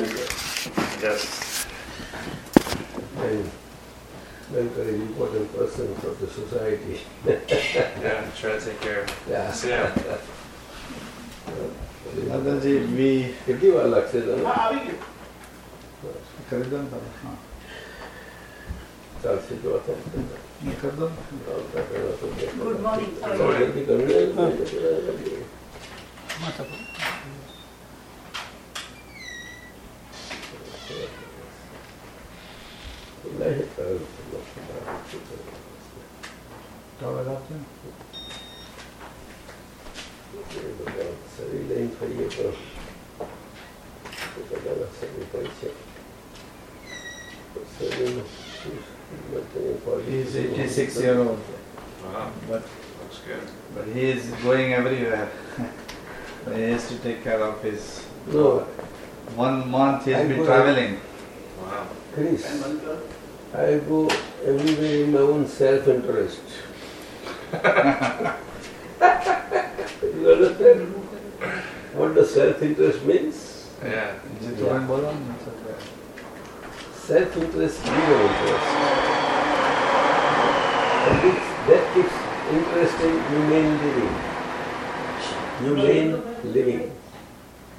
Yes. And very important person of the society. yeah, try to take care of yeah. yeah. दादाजी मी किती Good morning, खरी दोन चालशे किंवा Good morning. He's eighty-six year old. Wow, but looks good. but he is going everywhere. He has to take care of his. No, One month he has been traveling. Wow. Chris. I go everywhere in my own self interest. you understand what the self interest means? Yeah. yeah. Self interest, zero interest. And it's, that keeps interesting humane living. Humane living.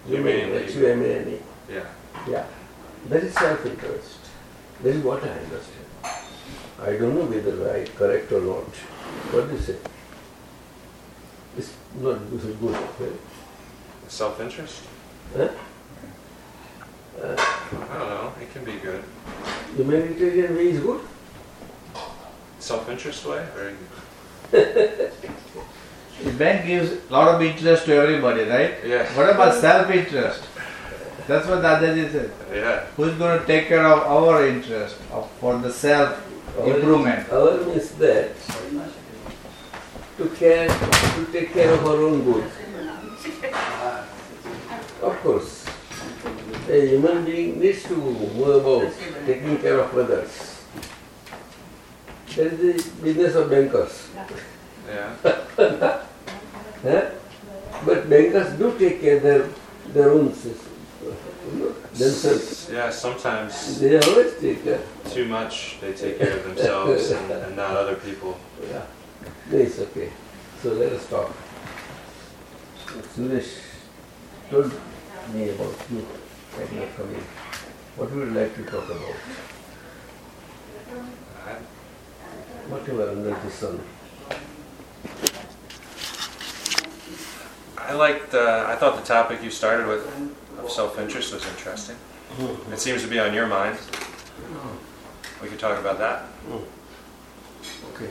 Humane, H-U-M-A-N-E. Yeah. Yeah. That is self interest. That is what I understand. I don't know whether I correct or not. What do you say? It's not this is good. right? Self-interest? Huh? I don't know. It can be good. Humanitarian way is good. Self-interest way? Very good. The bank gives a lot of interest to everybody, right? Yeah. What about self-interest? That's what Dadaji said. Yeah. Who's going to take care of our interest of, for the self improvement? Our means that to care, to take care of our own good. Ah. Of course, a human being needs to go about taking care of others. That is the business of bankers. Yeah. Huh? But bankers do take care of their their own sys- themselves. Yeah, sometimes They always take care. too much they take care of themselves and, and not other people. Yeah, it's okay. So let us talk. Suresh told me about you and your coming. What would you like to talk about? I- Whatever under the sun. I liked, uh, I thought the topic you started with of self-interest was interesting. Mm-hmm. It seems to be on your mind. Oh. We could talk about that. Mm. Okay.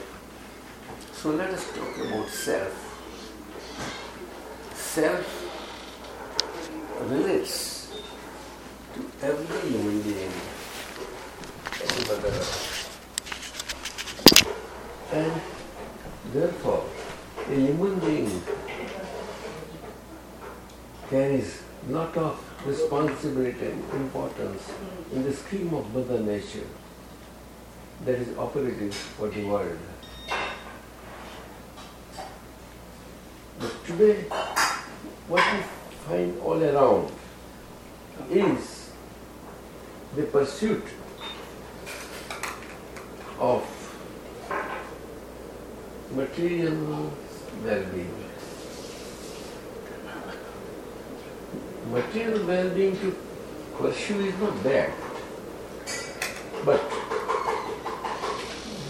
So let us talk about self. Self relates to every human being. And therefore, a human being carries lot of responsibility and importance in the scheme of Mother Nature that is operative for the world. But today, what we find all around is the pursuit of material well-being. Material well-being to pursue is not bad, but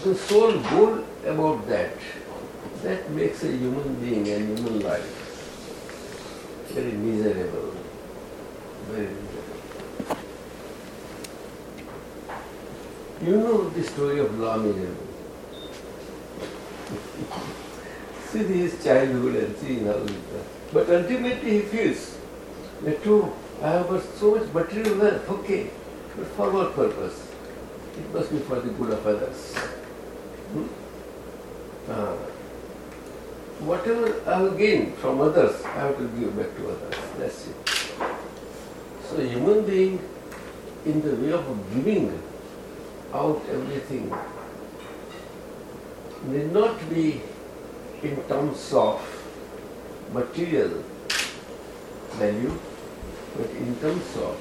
the sole goal about that, that makes a human being and human life very miserable, very miserable. You know the story of La Miserable. see his childhood and see how But ultimately he feels that oh, I have so much material wealth, okay, but for what purpose? It must be for the good of others. Hmm? Ah. whatever I have gained from others, I have to give back to others. That's it. So human being, in the way of giving out everything, need not be in terms of material value, but in terms of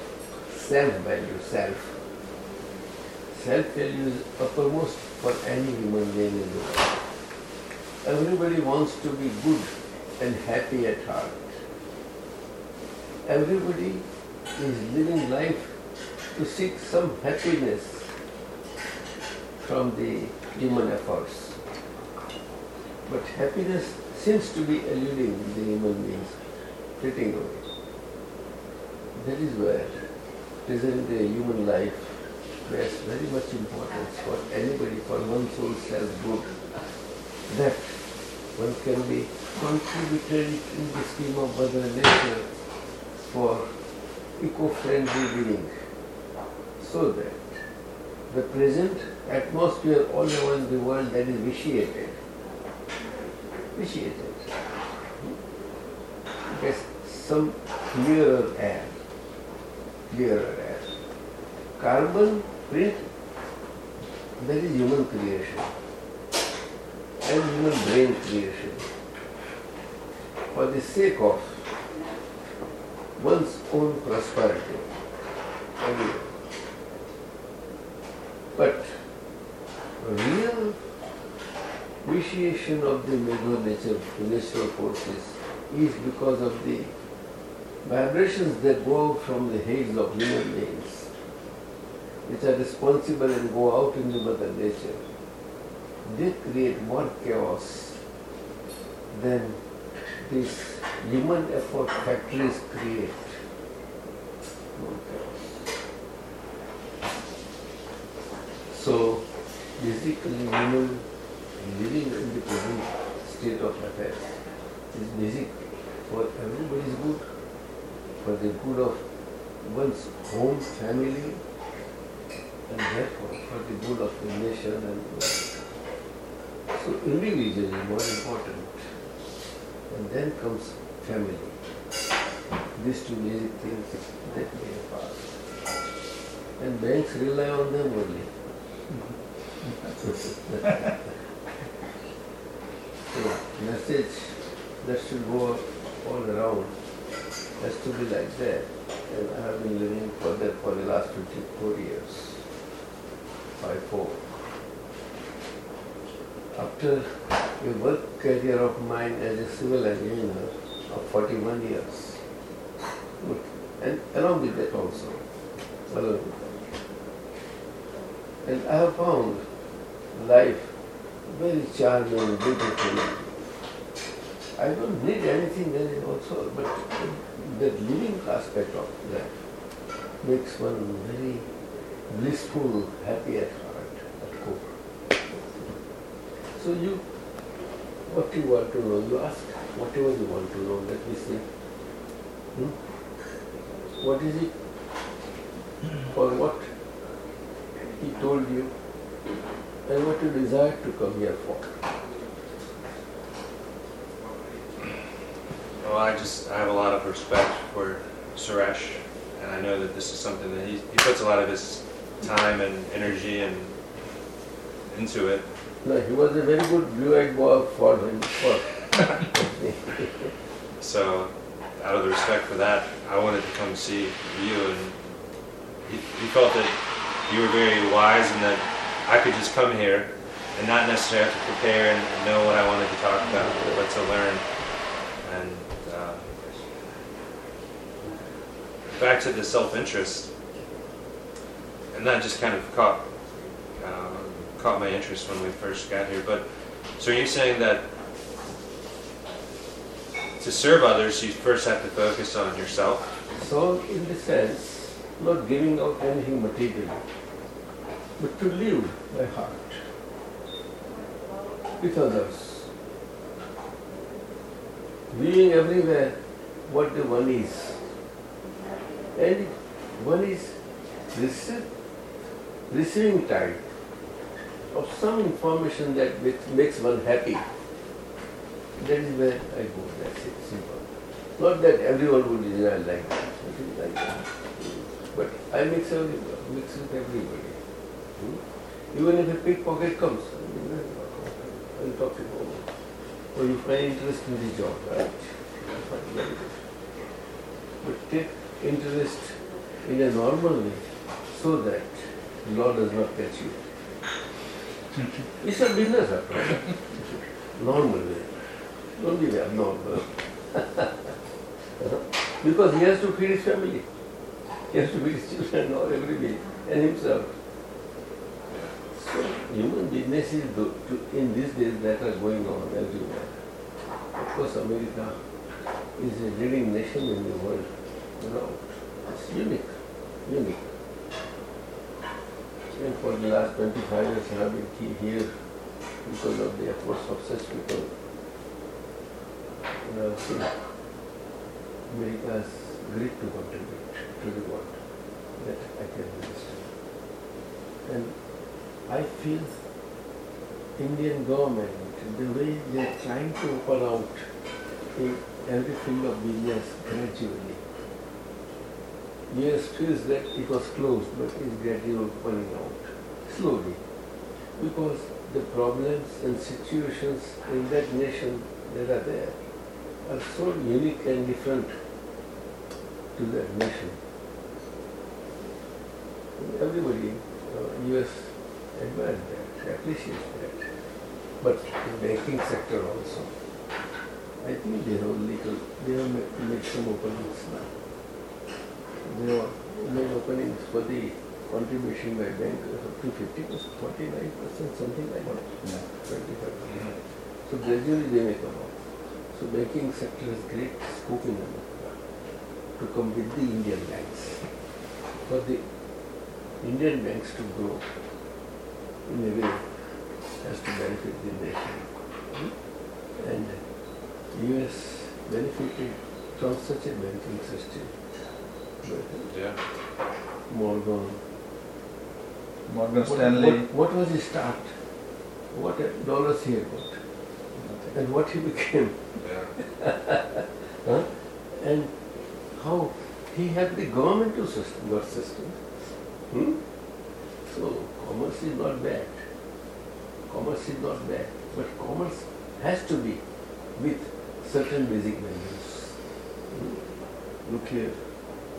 self-value, self. Self-value is uppermost for any human being in the world. Everybody wants to be good and happy at heart. Everybody is living life to seek some happiness from the human efforts. But happiness seems to be eluding the human beings, getting away. That is where present day human life bears very much importance for anybody, for one's own self-good, that one can be contributed in the scheme of Mother Nature for eco-friendly living, so that the present atmosphere all around the world that is vitiated, vitiated, hmm? gets some clearer air, clearer air. Carbon print, that is human creation and human brain creation for the sake of one's own prosperity. But real appreciation of the mega nature, natural forces is because of the vibrations that go from the heads of human beings, which are responsible and go out into the mother nature. They create more chaos than these human effort factories create. So basically human living in the present state of affairs is basic for everybody's good, for the good of one's home, family, and therefore for the good of the nation and world. So individual is more important. And then comes family. These two basic things that a part. And banks rely on them only. so message that should go all around has to be like that. And I have been living for that for the last 54 years. Five four. After a work career of mine as a civil engineer of 41 years, and along with that also, along with that. And I have found life very charming, beautiful. I don't need anything else also, but the living aspect of that makes one very blissful, happy at heart, at core. So you, what you want to know, you ask whatever you want to know, let me see. Hmm? What is it? For what he told you and what you desire to come here for. Well, I just I have a lot of respect for Suresh, and I know that this is something that he, he puts a lot of his time and energy and into it. No, he was a very good blue-eyed boy for him. So, out of the respect for that, I wanted to come see you, and he, he felt that you were very wise and that I could just come here and not necessarily have to prepare and know what I wanted to talk about, but to learn. And uh, back to the self-interest, and that just kind of caught uh, caught my interest when we first got here. But so are you saying that to serve others, you first have to focus on yourself? so, in the sense, not giving out anything material, but to live by heart with others. Being everywhere what the one is. And one is rece- receiving type of some information that makes, one happy. That is where I go, that's it, simple. Not that everyone would design like that, is like that. But I mix everyone, mix with everybody. Hmm? Even if a pickpocket comes, I mean, I'll talk to him. Or you find interest in the job, right? But take interest in a normal way so that law does not catch you. It's a business after all. Normal way. Don't be abnormal. because he has to feed his family. He has to feed his children or everybody and himself. So human businesses do- to- in these days that are going on everywhere. Of course America is a leading nation in the world. You know, it's unique, unique. And for the last 25 years I have been here because of the efforts of such people. And I've seen America's great to contribute to the world. That I can understand. And I feel Indian government, the way they are trying to open out in every field of business gradually. Yes, feels that it was closed, but is gradually opening out, slowly. Because the problems and situations in that nation that are there are so unique and different to that nation. Everybody, uh, US admires that, appreciates that. But the banking sector also, I think they have little, they have ma- made some openings now. Have made openings for the contribution by bank up to fifty percent, forty-nine percent, something like that, Yeah. twenty-five percent. So gradually they may come out. So banking sector has great scope in America to come with the Indian banks. For the Indian banks to grow in a way has to benefit the nation. And US benefited from such a banking system. But Yeah. Morgan. Morgan What- Stanley. What, what was his start? What a dollars he had got and what he became. Yeah. Huh? And how he had the governmental system, got system. Hmm? So commerce is not bad. Commerce is not bad. But commerce has to be with certain basic values. Hmm? Look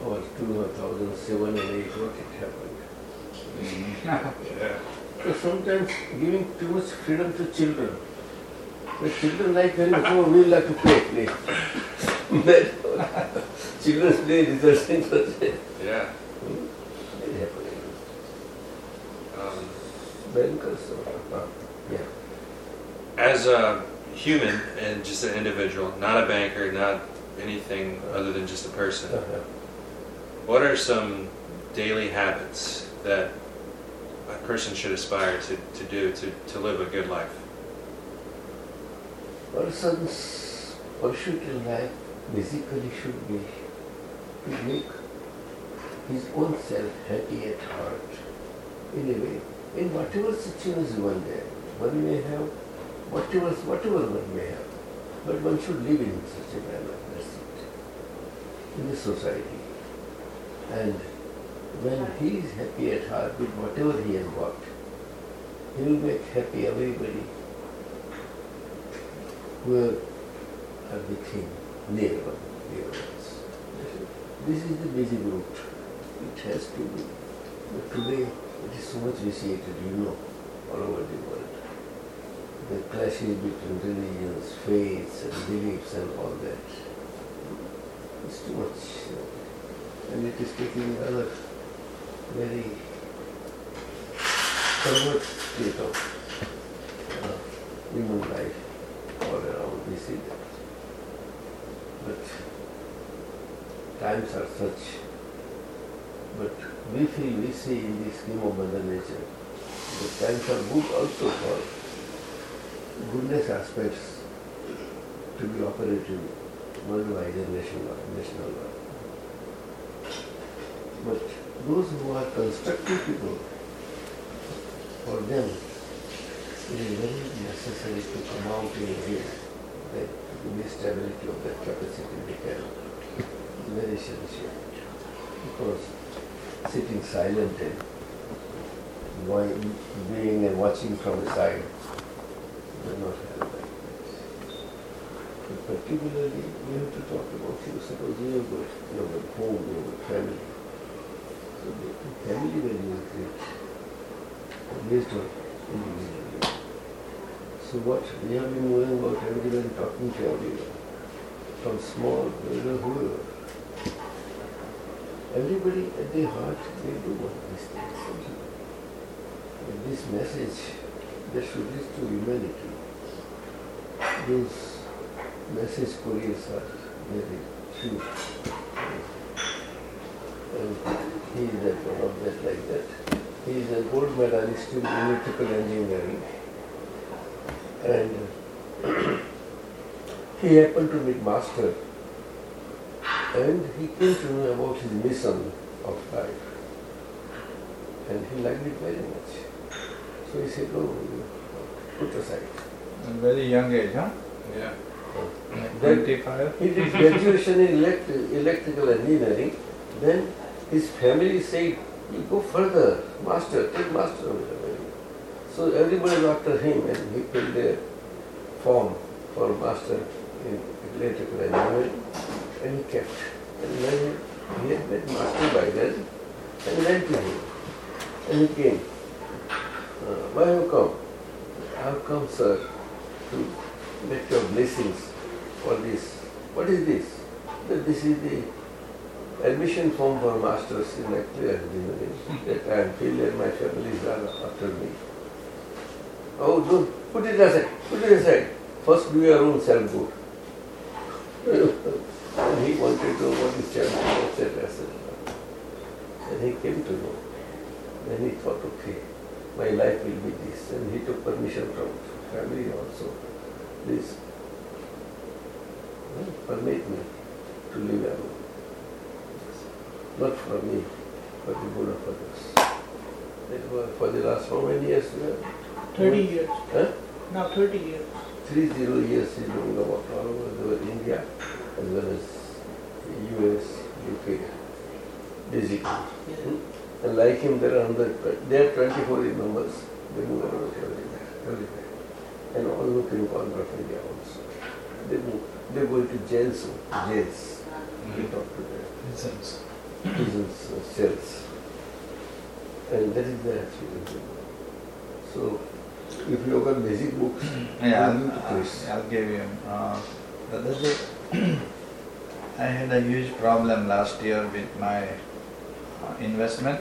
our 2007 and 8, what it happened. Yeah. So sometimes giving too much freedom to children. The children like very much, oh, we like to play, play. that children's play results in such a Yeah. very happening. Um, Bankers, uh, yeah. as a human and just an individual, not a banker, not anything other than just a person, Uh-huh. What are some daily habits that a person should aspire to, to do to, to live a good life? Person's pursuit in life basically should be to make his own self happy at heart. In a way, in whatever situation one there, one may have whatever whatever one may have, but one should live in such a manner. That's it. In the society, and when he is happy at heart with whatever he has got, he will make happy everybody who are with him, near one, near. This is the basic root. It has to be. But today it is so much vitiated, you know, all over the world. The clashes between religions, faiths and beliefs and all that. It's too much. And it is taking another very perverse state of uh, human life all around. We see that. But times are such. But we feel we see in the scheme of Mother Nature, the times are good also for goodness aspects to be operated worldwide and national, national level. But those who are constructive people, for them, it is very necessary to come out in here, that the stability of that capacity is very essential. Because sitting silent and being and watching from the side will not help. But particularly, we have to talk about you. Suppose you have you have got home, you have got family. Family value is great. Based on individual. So what we have been moving about everyone, talking to everyone, from small, know, whoever. Everybody at their heart, they do want these things. And this message that should reach to humanity. Those message couriers are very few. And he is a one of that like that. He is a gold medalist in electrical engineering. And he happened to meet master and he came to know about his mission of life. And he liked it very much. So he said, oh, put aside. A very young age, huh? Yeah. Like Then 25? he did graduation in elect- electrical engineering. Then his family said, you go further, master, take master. of engineering." So everybody after him and he filled a form for master in electrical engineering and he kept. And when he had met master by then and went to him and he came. Uh, why have you come? I have come, sir, to get your blessings for this. What is this? That this is the admission form for masters in electrical engineering. that I am failure, my family is after me. Oh, don't put it aside. Put it aside. First, do your own self good. and he wanted to know what is self good. And he came to know. Then he thought, okay, my life will be this. And he took permission from family also. Please permit me to live alone. Not for me, for the good of others. That was for the last how many years? we are? 30 years. Huh? Now 30 years. Three zero years is doing about all over the India as well as US, UK, basically. Yeah. Hmm? And like him, there are another, there are 24 members. They move around everywhere, everywhere. And all look in corner of India also. They move, they go into jails, jails. Mm-hmm. We talk to them, Uh, cells. And that is the experience. So, if you got basic books, Yeah, I'll, I'll give you. Uh, I had a huge problem last year with my uh, investment.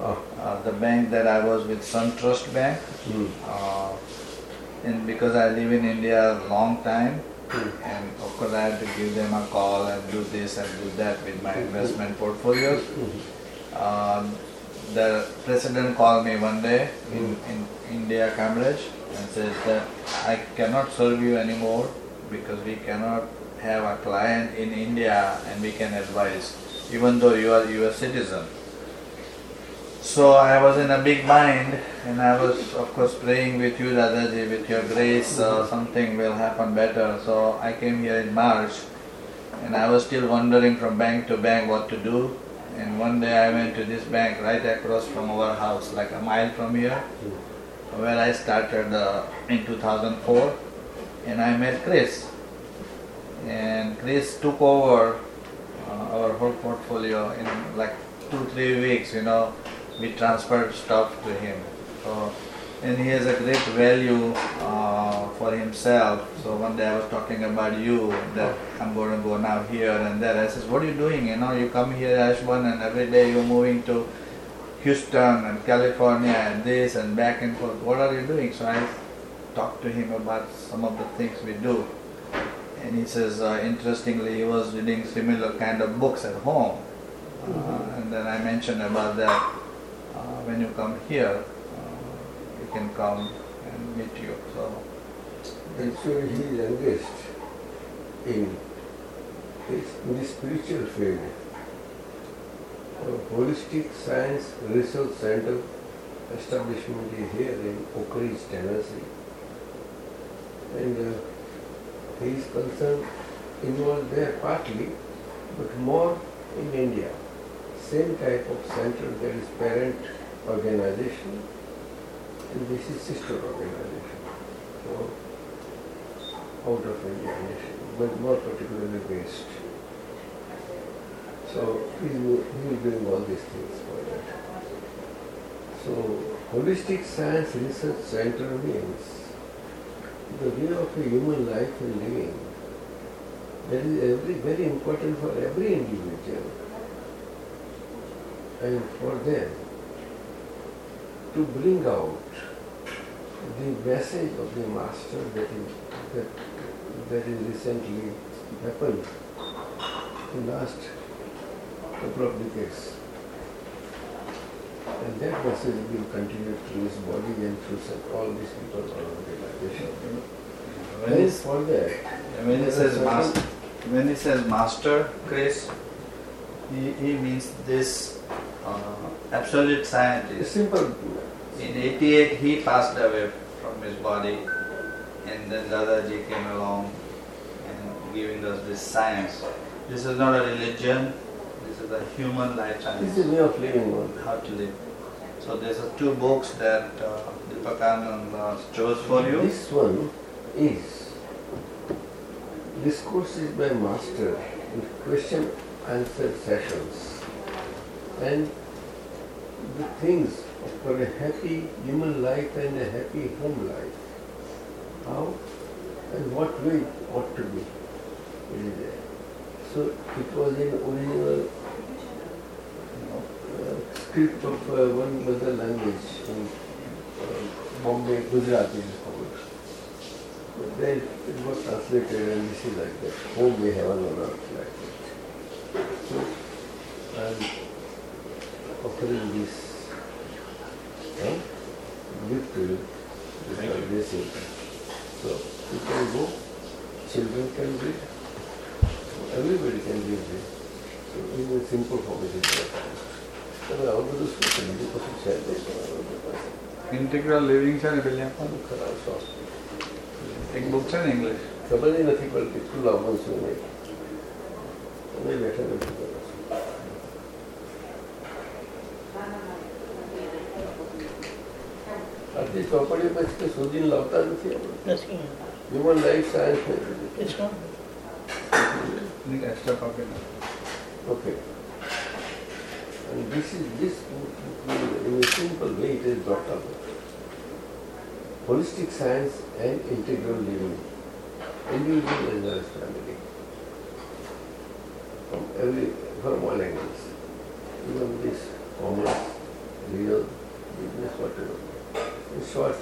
Ah, Uh, the bank that I was with, SunTrust Bank, hmm, uh, and because I live in India a long time, and of course I had to give them a call and do this and do that with my investment portfolios. hmm, Um, the president called me one day in, in India, Cambridge, and says that I cannot serve you anymore because we cannot have a client in India and we can advise, even though you are US citizen. So I was in a big bind and I was of course praying with you Dadaji, with your grace uh, something will happen better. So I came here in March and I was still wondering from bank to bank what to do. And one day I went to this bank right across from our house, like a mile from here, where I started uh, in 2004. And I met Chris. And Chris took over uh, our whole portfolio in like two, three weeks, you know. We transferred stuff to him. So, and he has a great value uh, for himself. So one day I was talking about you that I'm going to go now here and there. I says, what are you doing? You know, you come here Ashburn and every day you're moving to Houston and California and this and back and forth. What are you doing? So I talked to him about some of the things we do. And he says, uh, interestingly, he was reading similar kind of books at home. Uh, and then I mentioned about that. When you come here, uh, you can come and meet you. So Actually, he is engaged in, in the spiritual field. A holistic Science Research Center establishment is here in Oak Ridge, Tennessee. And uh, he is concerned, involved there partly, but more in India. Same type of center, there is parent organization and this is sister organization. So, out of India, but more particularly based. So he will doing all these things for that. So holistic science research center means the way of a human life and living. That is every, very important for every individual and for them to bring out the message of the master that is that, that is recently happened in last couple of decades. And that message will continue through his body and through all these people all over the organization. When And for that, when he says master, when he says master, Chris, he, he means this uh, absolute a scientist. simple In 88, he passed away from his body, and then Dadaji came along and giving us this science. This is not a religion, this is a human life This is a way of living how to live. So there's are two books that uh, Deepakanand uh, chose for you. This one is this course is by master in question answer sessions and the things for a happy human life and a happy home life. How and what way it ought to be. There. So it was in original uh, script of uh, one mother language in uh, Bombay, Gujarati it is called. But then it was translated and this is like that. Home may heaven on earth like that. So I'm offering this huh, gift to you. This Thank are you. blessing. So you can go, children can read, everybody can read this. So in a simple form it is there. તમે આવું બધું શું છે બીજું કશું છે જ નહીં તમારા પાસે. ઇન્ટિગ્રલ લિવિંગ છે ને પેલી આનું ખરાબ શોખ. એક બુક છે ને ઇંગ્લિશ ખબર જ નથી પડતી શું લાવવું શું નહીં તમે બેઠા બેઠા કરો છો આટલી ચોપડીઓ પછી કે શોધીને લાવતા નથી આપણે Nothing. Human life science It's not. Extra copy Okay. And this is this in a simple way it is brought up. Holistic science and integral living. Individual as well as family. From every from all angles. Even this commerce, real, business, whatever. In short,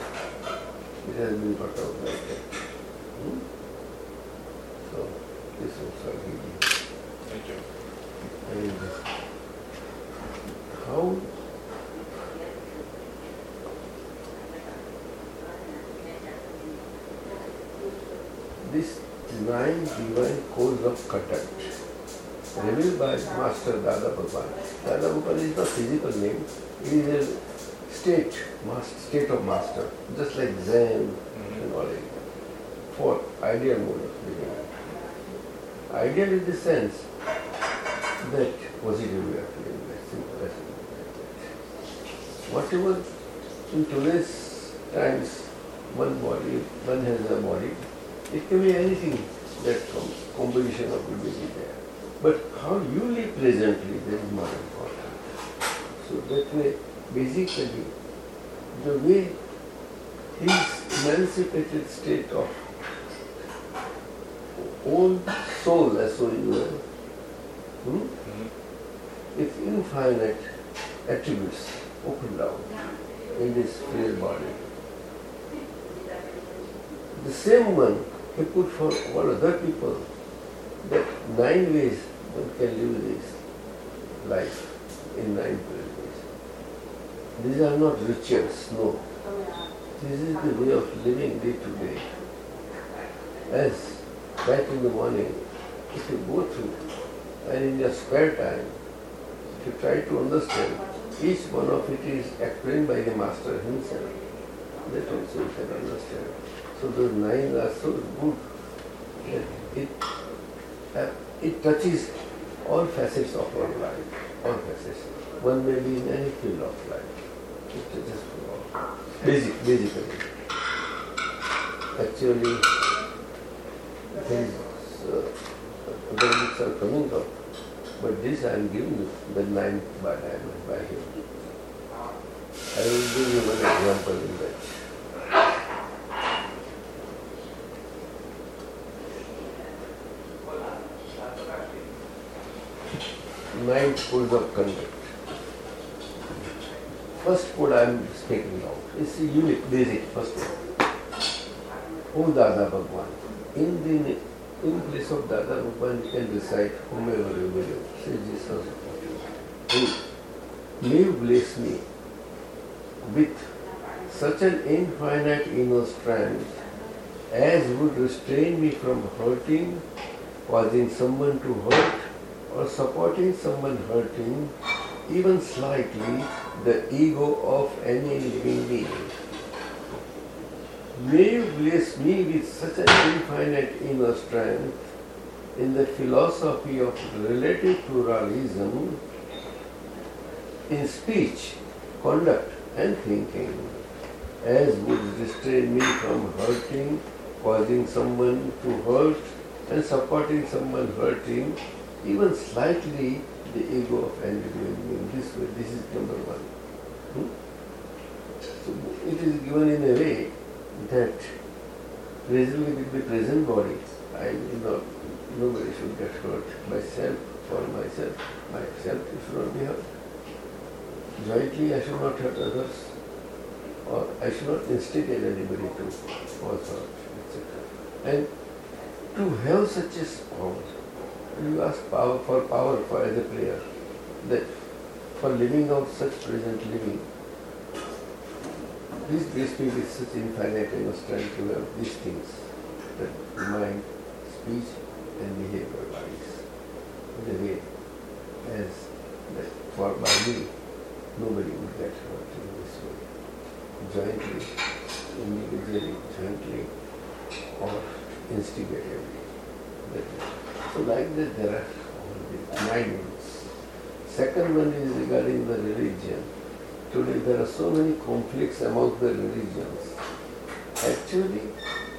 it has been brought out like that. Hmm? So this also I give you. Thank you. And how this nine divine codes of Katak revealed by Master Dada Bhavan. Dada Bhavan is not physical name, it is a state, master, state of master, just like Zen and all that. For ideal mode of living. Ideal in the sense that positive way of living, that's simple. Whatever in today's times, one body, one has a body, it can be anything that comes, combination of will be there. But how you live presently, that is more important. So that way, basically, the way his emancipated state of own soul, S-O-U-L, hmm? Mhm. with infinite attributes opened out in this frail body. The same one he put for all other people that nine ways one can live this life in nine ways. These are not rituals, no. This is the way of living day to day. As right in the morning, if you go through and in your spare time, to try to understand, each one of it is explained by the master himself. That also you can understand. So those nine are so good that it, uh, it touches all facets of our life, all facets. One may be in any field of life. Basic, basically. Actually, these uh, other are coming up. But this I am giving you the nine by diamond by him. I will give you one example in that. Nine codes of conduct. First code I am speaking out. It's a unique, basic first one. O Dada Bhagwan. In the in place of Dada Bhagwan you can recite whomever you will. Say Jesus. Hey, may you bless me with such an infinite inner strength as would restrain me from hurting, causing someone to hurt, or supporting someone hurting, even slightly, the ego of any living being. May you bless me with such an infinite inner strength in the philosophy of relative pluralism in speech, conduct, and thinking, as would restrain me from hurting, causing someone to hurt, and supporting someone hurting, even slightly the ego of living being. This way, this is number one. Hmm? So it is given in a way that reasonably with the present body, I will not, nobody should get hurt. Myself, for myself, myself should not be hurt. Jointly, I should not hurt others, or I should not instigate anybody to cause hurt, etc. And to have such a power, you ask power for power for as a player, that for living out such present living, Please bless me with such infinite inner strength to have these things, that mind, speech, and behavior in a way as that for by me, nobody would get hurt in this way, jointly, individually, jointly, or instigatively. So like that there are nine ones. Second one is regarding the religion. Today there are so many conflicts among the religions. Actually,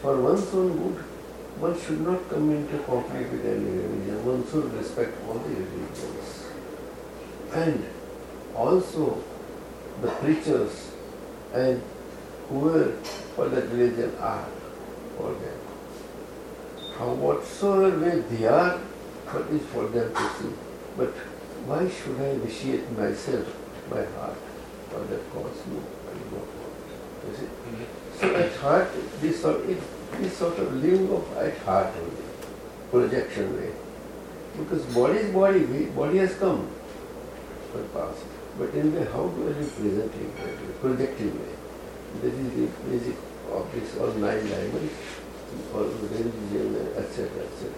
for one's own good, one should not come into conflict with any religion. One should respect all the religions. And also the preachers and whoever for that religion are for them. How whatsoever way they are, what is for them to see. But why should I vitiate myself, my heart, for that cause? No, I do not want. You see? So at heart, this sort, it, this sort of living of at heart only, projection way. Because body is body, body has come for past. But in the how do I live presently, projective way? That is the basic of this all nine diamonds, all religion, etc., etc.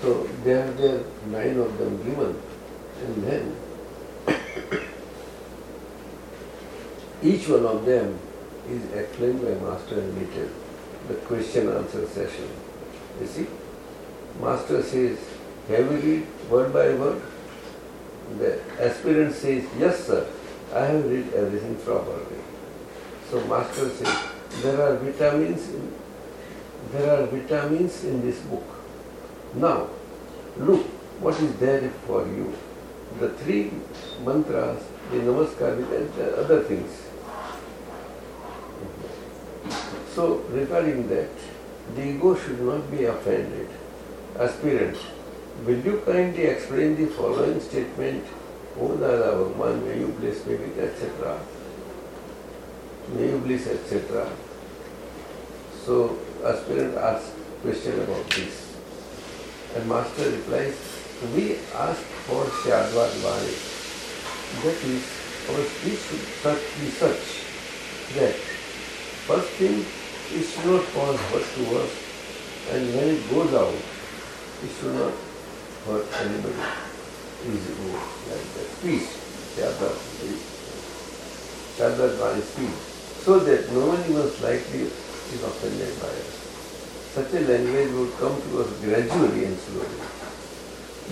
So they are there, nine of them given, and then each one of them is explained by Master in detail, the question answer session. You see? Master says, have you read word by word? The aspirant says, yes sir, I have read everything properly. So Master says, there are vitamins in, there are vitamins in this book. Now, look what is there for you. The three mantras, the namaskar and the other things. So regarding that, the ego should not be offended. Aspirant, will you kindly explain the following statement? O Dada Bhagwan, may you bless me with etc. You bless etc. So aspirant asks question about this. And master replies, we ask for Syadvad Vani. That is, our speech should such be such that first thing it should not cause hurt to us and when it goes out, it should not hurt anybody. Easy go like that. Speech, Syadvad, Syadvad Vani speech So that no one even slightly is offended by us. Such a language would come to us gradually and slowly.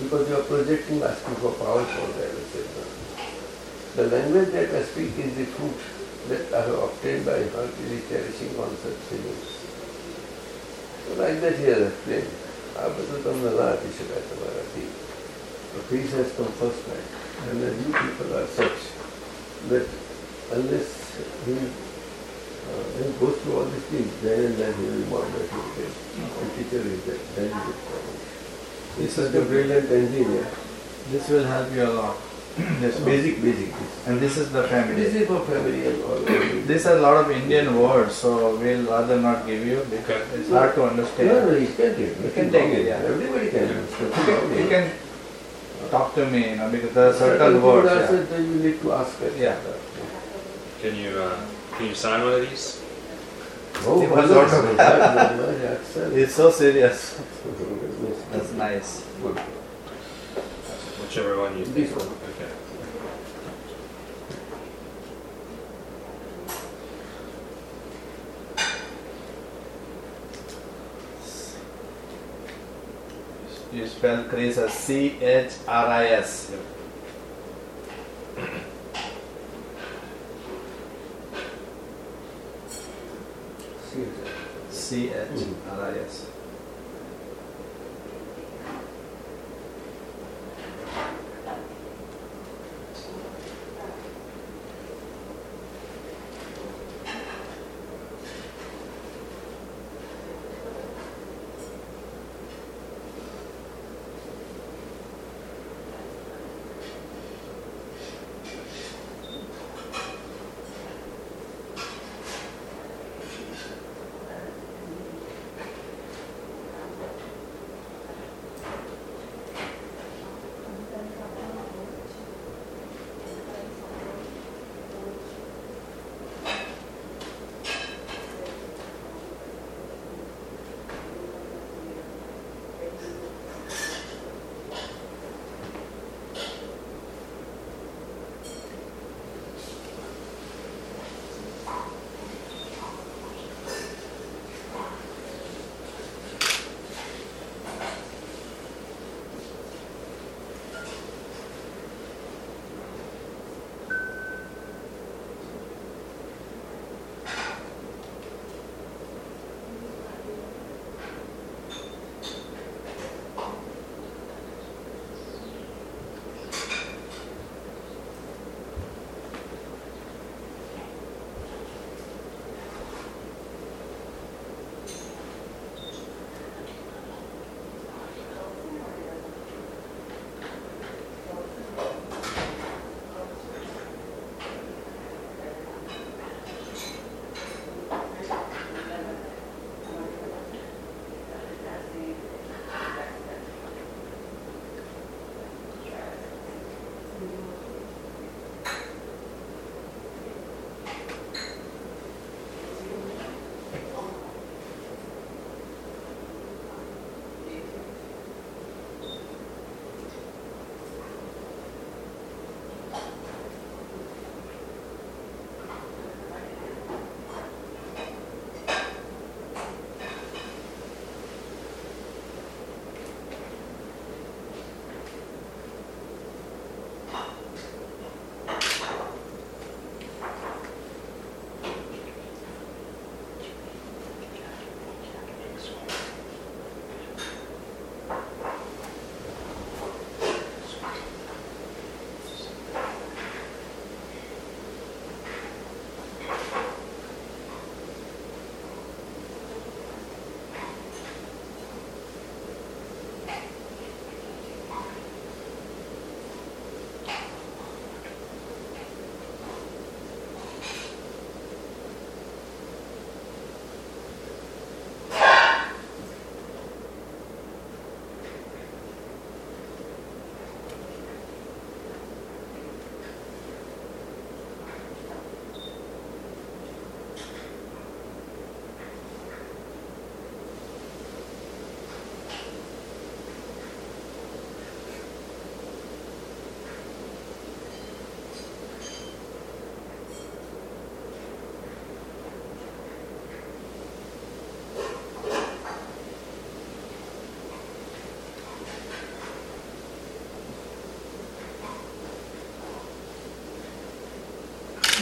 Because you are projecting, asking for power for that, etc. The language that I speak is the fruit that I have obtained by heartily cherishing on such feelings. So like that he has explained. આ બધું તમને ના આપી શકાય તમારાથી peace has come first right. And then you people are such that unless he uh, then goes through all these things, then and then he will moderate it. And teacher is that, then he will follow. He's such a brilliant engineer. This will help you a lot. this one. Basic, basic. This. And this is the family. This family. is for family and all. These are a lot of Indian words, so we'll rather not give you because Okay. it's hard to understand. no, you can take it. You can take it, yeah. Everybody can understand. You can, you can talk to me, you know, because there are certain things words. are Yeah. said, you need to ask it. Yeah. Can you, uh, can you sign one of these? Oh, It was wonderful. autograph. That was my accent. It's so serious. That's nice. Whichever one you This think. one. Okay. You spell Chris as C H R I S. C H R I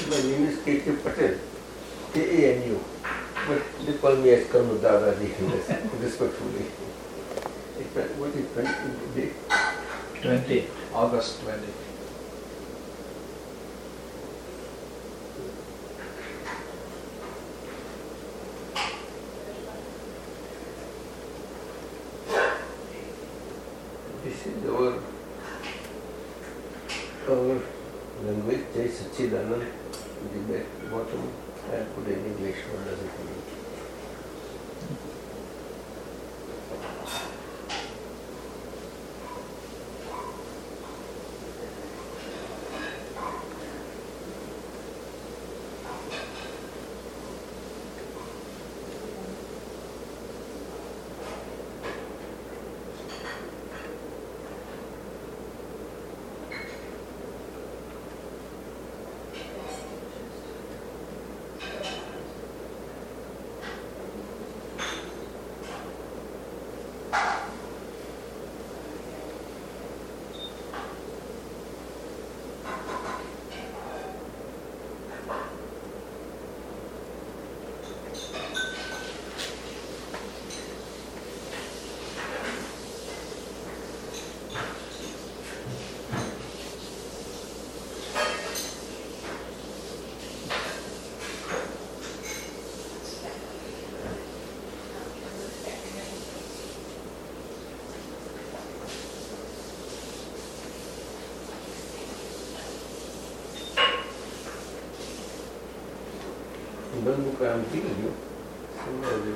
My name is K.K. Patel, K-A-N-U. But they call me as Kanu Dadaji, respectfully. What is twenty, 20, August 20. This is our, our language, Jai Sachidanand, One book I am giving you, somewhere there.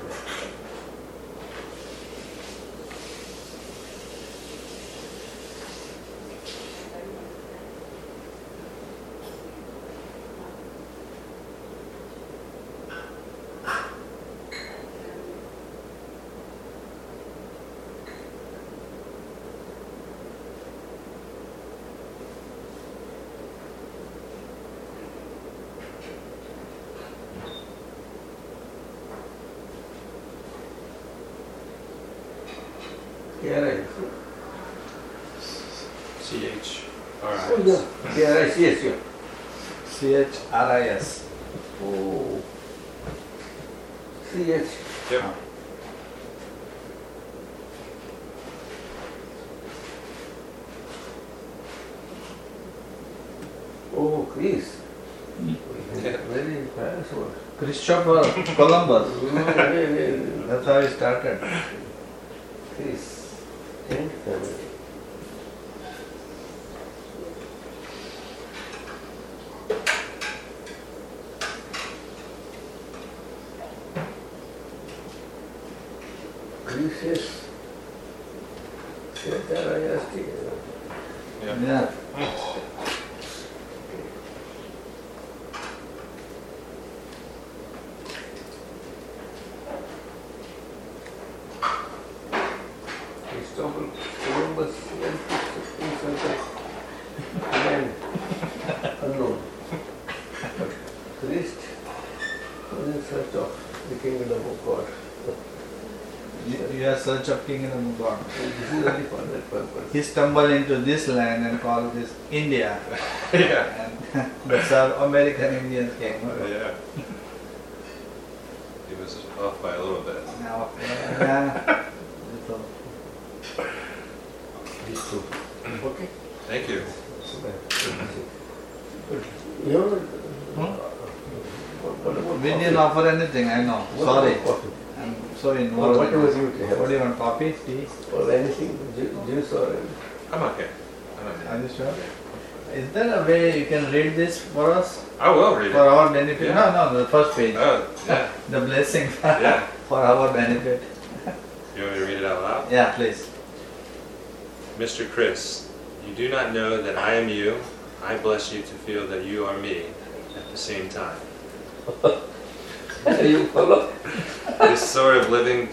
Here I C H R Oh, I. yeah. Here I see, yes, yeah. C H R I S. Oh. C H. Yep. Ah. Oh, Chris. Yeah. Very fast one. Christopher Columbus. That's how he started. Chris. And family. Chris is. Center I asked you. Yeah. Yeah. Christopher Columbus went to in search of land unknown. But Christ was in search of the kingdom of God. You, you are search of kingdom of God. This is only for that purpose. He stumbled into this land and called this India. Yeah. And that's how American Indians came. Oh, yeah. He was off by a little bit. Now, yeah. So, These. Okay. Thank you. But you know, what, what about we didn't offer anything, I know. Sorry. About coffee? I'm so Or involved. whatever you have. What do you want? Coffee? Tea? Or anything, ju- juice or anything. I'm okay. I'm okay. Are you sure? Is there a way you can read this for us? I will read For it. our benefit? Yeah. No, no, the first page. Oh, yeah. The blessing Yeah. for our benefit. You want me to read it out loud? Yeah, please. Mr. Chris, you do not know that I am you. I bless you to feel that you are me at the same time. you follow? This sort of living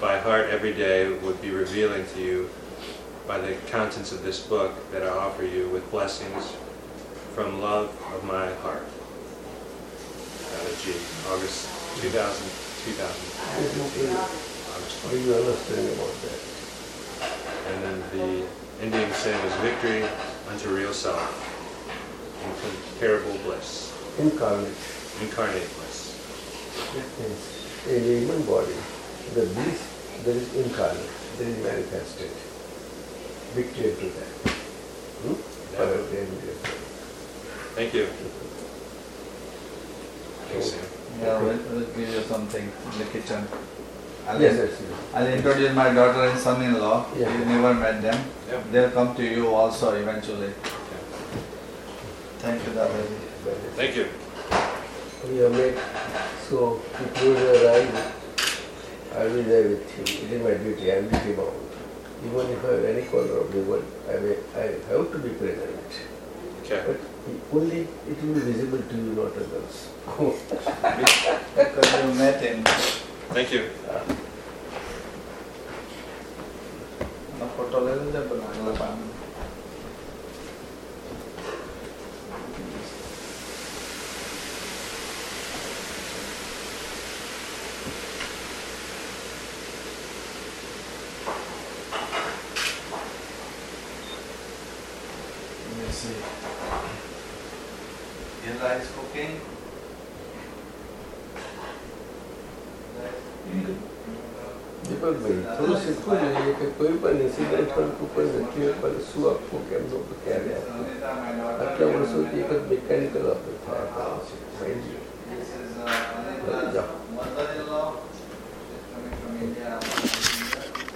by heart every day would be revealing to you by the contents of this book that I offer you with blessings from love of my heart. G, August 2000, 2000, August What 20. do you understand about that? And then the ending saying is victory unto real self, incomparable bliss, Incarnate. incarnate bliss. That means in the human body, the beast that is incarnate, there is manifested. Victory to that. Hmm? Yeah. For a ten years. Thank you. Thanks, Sam. Yeah, we'll, we'll give you something in the kitchen. I'll, Yes, actually. I'll introduce my daughter and son-in-law. Yeah. You never met them. Yeah. They'll come to you also eventually. Thank you, Dadaji. Thank you. We have met, so if you arrive, I will be there with him. It is my duty, I am duty bound. Even if I have any corner of the world, I may, I have to be present. Okay. But only it will be visible to you, not others. Because you met him. Thank you. Ah. ના શું